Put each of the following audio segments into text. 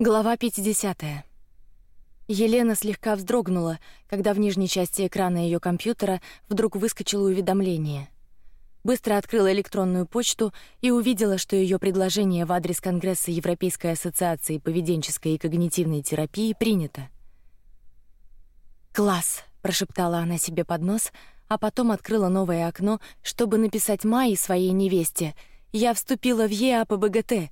Глава 50. Елена слегка вздрогнула, когда в нижней части экрана ее компьютера вдруг выскочило уведомление. Быстро открыла электронную почту и увидела, что ее предложение в адрес Конгресса Европейской ассоциации поведенческой и когнитивной терапии принято. Класс, прошептала она себе под нос, а потом открыла новое окно, чтобы написать Майе своей невесте: "Я вступила в ЕАПБГТ.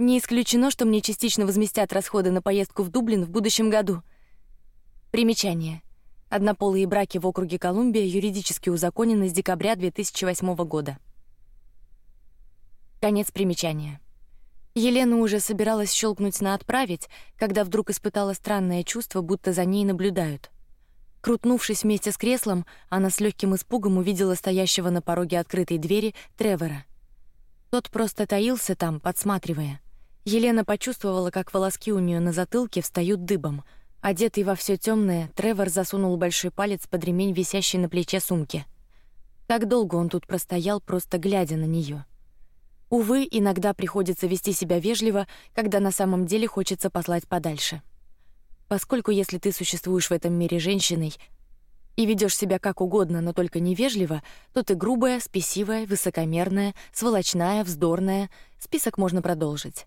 Не исключено, что мне частично возместят расходы на поездку в Дублин в будущем году. Примечание: однополые браки в округе Колумбия юридически узаконены с декабря 2008 года. Конец примечания. Елена уже собиралась щелкнуть на отправить, когда вдруг испытала странное чувство, будто за ней наблюдают. Крутнувшись вместе с креслом, она с легким испугом увидела стоящего на пороге открытой двери Тревора. Тот просто таился там, подсматривая. Елена почувствовала, как волоски у нее на затылке встают дыбом. Одетый во все темное, Тревор засунул большой палец под ремень, висящий на плече сумки. Как долго он тут простоял, просто глядя на нее. Увы, иногда приходится вести себя вежливо, когда на самом деле хочется послать подальше. Поскольку если ты существуешь в этом мире женщиной и ведешь себя как угодно, но только невежливо, то ты грубая, спесивая, высокомерная, сволочная, вздорная. Список можно продолжить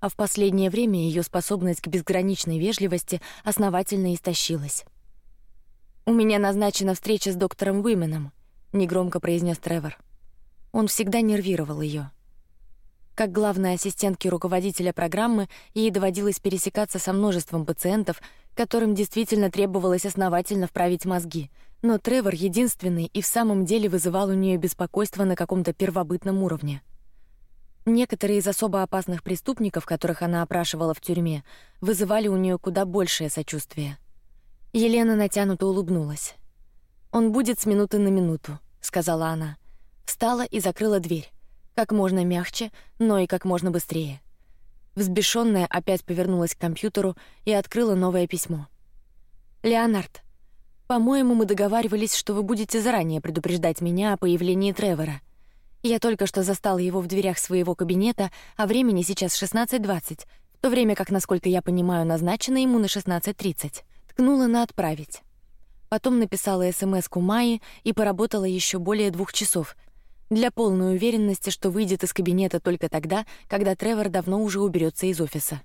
а в последнее время ее способность к безграничной вежливости основательно истощилась. У меня назначена встреча с доктором Уименом, негромко произнес Тревор. Он всегда нервировал ее. Как главной ассистентке руководителя программы ей доводилось пересекаться со множеством пациентов, которым действительно требовалось основательно вправить мозги. Но Тревор единственный и в самом деле вызывал у нее беспокойство на каком-то первобытном уровне. Некоторые из особо опасных преступников, которых она опрашивала в тюрьме, вызывали у нее куда большее сочувствие. Елена натянуто улыбнулась. Он будет с минуты на минуту, сказала она. Встала и закрыла дверь, как можно мягче, но и как можно быстрее. Взбешенная опять повернулась к компьютеру и открыла новое письмо. Леонард, по-моему, мы договаривались, что вы будете заранее предупреждать меня о появлении Тревора. Я только что застала его в дверях своего кабинета, а времени сейчас 16:20, в то время как, насколько я понимаю, назначено ему на 16:30. Ткнула на отправить. Потом написала СМС-ку Майи и поработала еще более двух часов для полной уверенности, что выйдет из кабинета только тогда, когда Тревор давно уже уберется из офиса.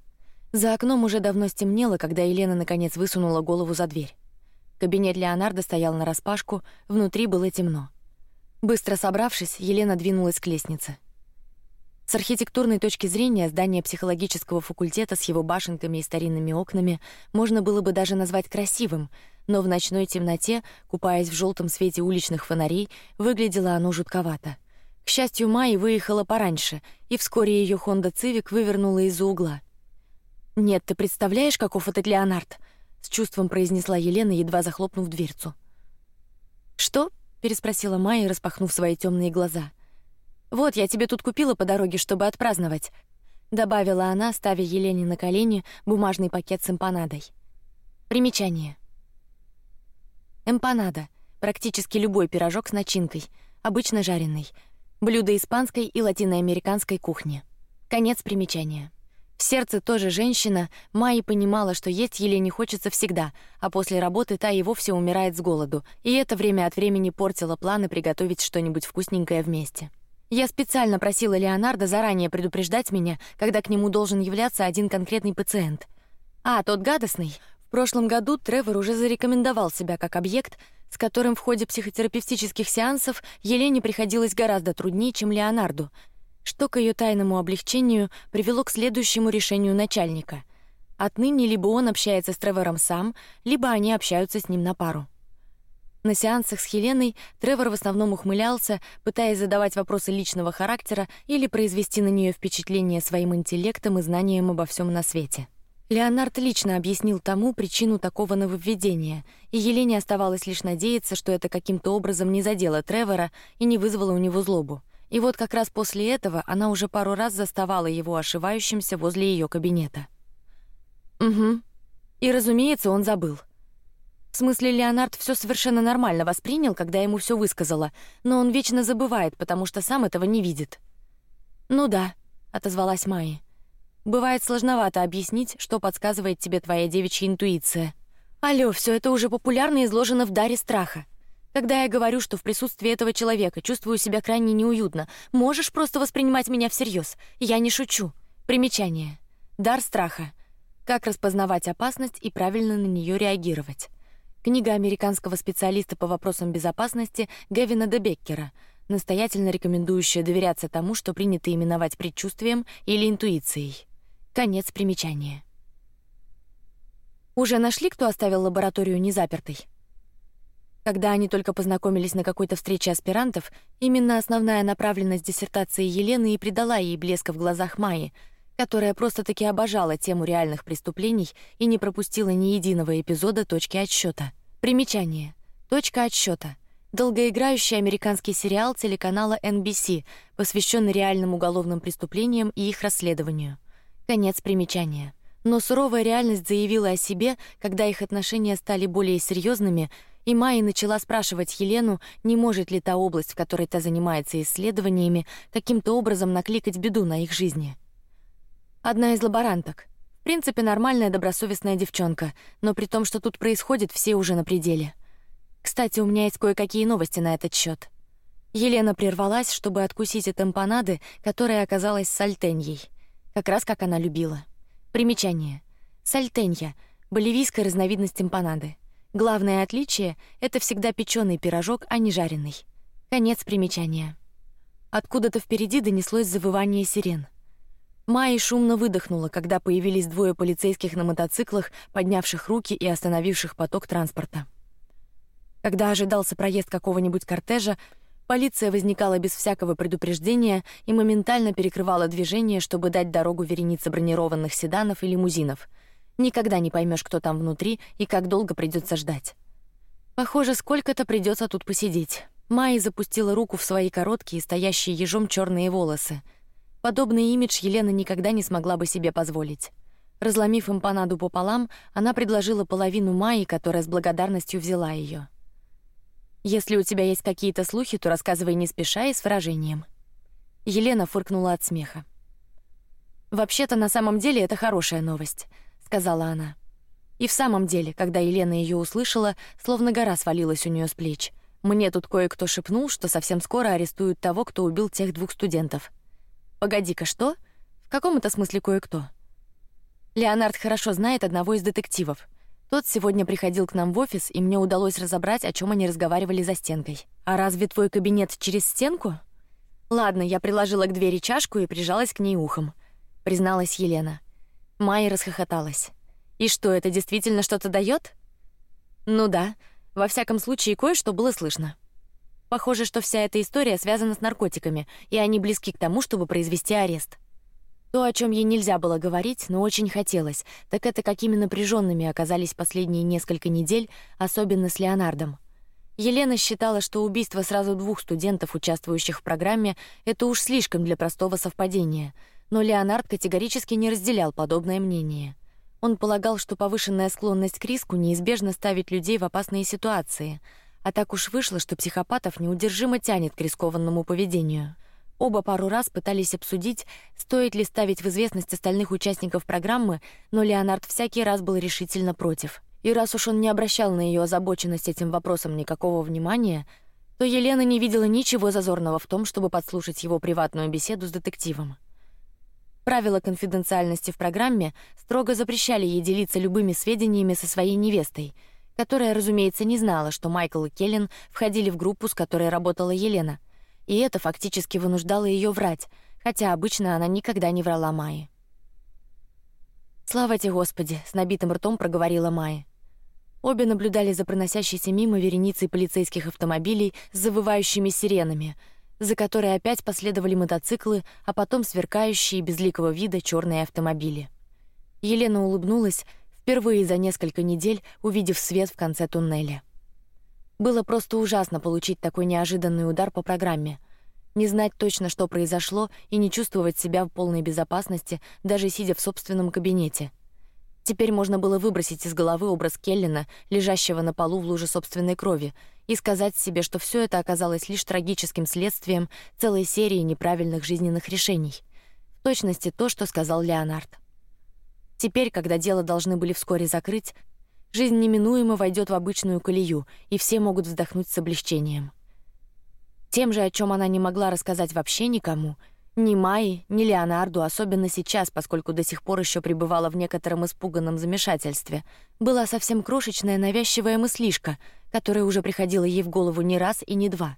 За окном уже давно стемнело, когда Елена наконец высунула голову за дверь. Кабинет Леонардо стоял на распашку, внутри было темно. Быстро собравшись, Елена двинулась к лестнице. С архитектурной точки зрения здание психологического факультета с его башенками и старинными окнами можно было бы даже назвать красивым, но в ночной темноте, купаясь в желтом свете уличных фонарей, выглядело оно жутковато. К счастью, Майи выехала пораньше, и вскоре ее Honda Civic вывернула из-за угла. Нет, ты представляешь, каков этот Леонард? С чувством произнесла Елена, едва захлопнув дверцу. Что? Переспросила Майя, распахнув свои темные глаза. Вот я тебе тут купила по дороге, чтобы отпраздновать, добавила она, ставя Елене на колени бумажный пакет с эмпанадой. Примечание. Эмпанада — практически любой пирожок с начинкой, обычно жареный, блюдо испанской и латиноамериканской кухни. Конец примечания. В сердце тоже женщина, Майя понимала, что есть Елене хочется всегда, а после работы та и вовсе умирает с голоду, и это время от времени портило планы приготовить что-нибудь вкусненькое вместе. Я специально просила Леонардо заранее предупреждать меня, когда к нему должен являться один конкретный пациент. А тот гадостный. В прошлом году Тревор уже зарекомендовал себя как объект, с которым в ходе психотерапевтических сеансов Елене приходилось гораздо труднее, чем Леонарду, что к ее тайному облегчению привело к следующему решению начальника. Отныне либо он общается с Тревором сам, либо они общаются с ним на пару. На сеансах с Хеленой Тревор в основном ухмылялся, пытаясь задавать вопросы личного характера или произвести на нее впечатление своим интеллектом и знанием обо всем на свете. Леонард лично объяснил тому причину такого нововведения, и Елене оставалось лишь надеяться, что это каким-то образом не задело Тревора и не вызвало у него злобу. И вот как раз после этого она уже пару раз заставала его ошивающимся возле ее кабинета. Угу. И разумеется, он забыл. В смысле, Леонард все совершенно нормально воспринял, когда ему все высказала, но он вечно забывает, потому что сам этого не видит. Ну да, отозвалась Майя. Бывает сложновато объяснить, что подсказывает тебе твоя девичья интуиция. Алло, все это уже популярно изложено в даре страха. Когда я говорю, что в присутствии этого человека чувствую себя крайне неуютно, можешь просто воспринимать меня всерьез. Я не шучу. Примечание. Дар страха. Как распознавать опасность и правильно на нее реагировать. Книга американского специалиста по вопросам безопасности Гевина Дебеккера, настоятельно рекомендующая доверяться тому, что принято именовать предчувствием или интуицией. Конец примечания. Уже нашли, кто оставил лабораторию незапертой? Когда они только познакомились на какой-то встрече аспирантов, именно основная направленность диссертации Елены и придала ей блеска в глазах Майи, которая просто-таки обожала тему реальных преступлений и не пропустила ни единого эпизода точки отсчета. Примечание: точка отсчета. Долгоиграющий американский сериал телеканала NBC, посвященный реальным уголовным преступлениям и их расследованию. Конец примечания. Но суровая реальность заявила о себе, когда их отношения стали более серьезными, и Майя начала спрашивать Елену, не может ли та область, в которой та занимается исследованиями, каким-то образом накликать беду на их жизни. Одна из лаборанток. В принципе, нормальная, добросовестная девчонка, но при том, что тут происходит, все уже на пределе. Кстати, у меня есть кое-какие новости на этот счет. Елена прервалась, чтобы откусить от эмпанады, которая оказалась сальтеньей как раз как она любила. Примечание: сальтенья — боливийская разновидность эмпанады. Главное отличие — это всегда печеный пирожок, а не жареный. Конец примечания. Откуда-то впереди донеслось завывание сирен. Майя шумно выдохнула, когда появились двое полицейских на мотоциклах, поднявших руки и остановивших поток транспорта. Когда ожидался проезд какого-нибудь кортежа, Полиция возникала без всякого предупреждения и моментально перекрывала движение, чтобы дать дорогу веренице бронированных седанов и лимузинов. Никогда не поймешь, кто там внутри и как долго придется ждать. Похоже, сколько-то придется тут посидеть. Майя запустила руку в свои короткие, стоящие ежом черные волосы. Подобный имидж Елена никогда не смогла бы себе позволить. Разломив импанаду пополам, она предложила половину Майи, которая с благодарностью взяла ее. Если у тебя есть какие-то слухи, то рассказывай не спеша и с выражением. Елена фыркнула от смеха. Вообще-то на самом деле это хорошая новость, сказала она. И в самом деле, когда Елена ее услышала, словно гора свалилась у нее с плеч. Мне тут кое-кто шепнул, что совсем скоро арестуют того, кто убил тех двух студентов. Погоди-ка, что? В каком это смысле кое-кто? Леонард хорошо знает одного из детективов. Тот сегодня приходил к нам в офис, и мне удалось разобрать, о чем они разговаривали за стенкой. А разве твой кабинет через стенку? Ладно, я приложила к двери чашку и прижалась к ней ухом, призналась Елена. Майя расхохоталась. И что, это действительно что-то дает? Ну да, во всяком случае кое-что было слышно. Похоже, что вся эта история связана с наркотиками, и они близки к тому, чтобы произвести арест. То, о чем ей нельзя было говорить, но очень хотелось, так это какими напряженными оказались последние несколько недель, особенно с Леонардом. Елена считала, что убийство сразу двух студентов, участвующих в программе, это уж слишком для простого совпадения. Но Леонард категорически не разделял подобное мнение. Он полагал, что повышенная склонность к риску неизбежно ставит людей в опасные ситуации, а так уж вышло, что психопатов неудержимо тянет к рискованному поведению. Оба пару раз пытались обсудить, стоит ли ставить в известность остальных участников программы, но Леонард всякий раз был решительно против. И раз уж он не обращал на ее озабоченность этим вопросом никакого внимания, то Елена не видела ничего зазорного в том, чтобы подслушать его приватную беседу с детективом. Правила конфиденциальности в программе строго запрещали ей делиться любыми сведениями со своей невестой, которая, разумеется, не знала, что Майкл и Келлен входили в группу, с которой работала Елена — и это фактически вынуждало ее врать, хотя обычно она никогда не врала Майе. Слава тебе, Господи! с набитым ртом проговорила Майя. Обе наблюдали за проносящейся мимо вереницей полицейских автомобилей с завывающими сиренами, за которой опять последовали мотоциклы, а потом сверкающие безликого вида черные автомобили. Елена улыбнулась впервые за несколько недель, увидев свет в конце туннеля. Было просто ужасно получить такой неожиданный удар по программе, не знать точно, что произошло, и не чувствовать себя в полной безопасности, даже сидя в собственном кабинете. Теперь можно было выбросить из головы образ Келлина, лежащего на полу в луже собственной крови, и сказать себе, что все это оказалось лишь трагическим следствием целой серии неправильных жизненных решений. В точности то, что сказал Леонард. Теперь, когда дело должны были вскоре закрыть, жизнь неминуемо войдет в обычную колею, и все могут вздохнуть с облегчением. Тем же, о чем она не могла рассказать вообще никому, ни Майи, ни Леонарду, особенно сейчас, поскольку до сих пор еще пребывала в некотором испуганном замешательстве, была совсем крошечная навязчивая мыслишка, которая уже приходила ей в голову не раз и не два.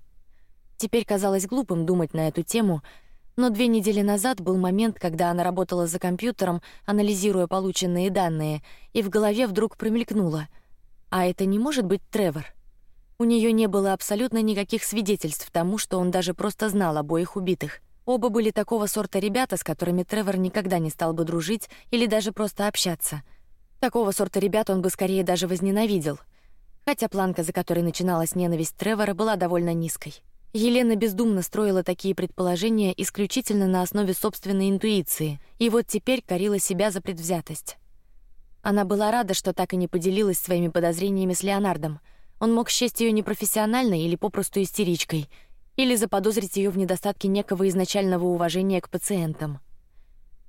Теперь казалось глупым думать на эту тему, но две недели назад был момент, когда она работала за компьютером, анализируя полученные данные, и в голове вдруг промелькнуло: а это не может быть Тревор. У нее не было абсолютно никаких свидетельств тому, что он даже просто знал обоих убитых. Оба были такого сорта ребята, с которыми Тревор никогда не стал бы дружить или даже просто общаться. Такого сорта ребят он бы скорее даже возненавидел. Хотя планка, за которой начиналась ненависть Тревора, была довольно низкой. Елена бездумно строила такие предположения исключительно на основе собственной интуиции, и вот теперь корила себя за предвзятость. Она была рада, что так и не поделилась своими подозрениями с Леонардом. Он мог счесть ее непрофессиональной или попросту истеричкой, или заподозрить ее в недостатке некого изначального уважения к пациентам.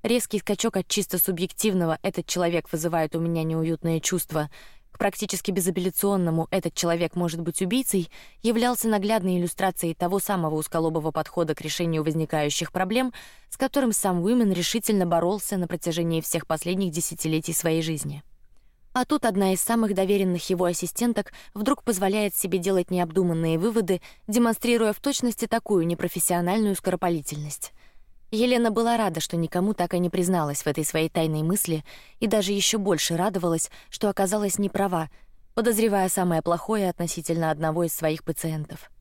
Резкий скачок от чисто субъективного «этот человек вызывает у меня неуютное чувство» к практически безапелляционному «этот человек может быть убийцей» являлся наглядной иллюстрацией того самого узколобого подхода к решению возникающих проблем, с которым сам Уимен решительно боролся на протяжении всех последних десятилетий своей жизни. А тут одна из самых доверенных его ассистенток вдруг позволяет себе делать необдуманные выводы, демонстрируя в точности такую непрофессиональную скоропалительность. Елена была рада, что никому так и не призналась в этой своей тайной мысли, и даже еще больше радовалась, что оказалась неправа, подозревая самое плохое относительно одного из своих пациентов.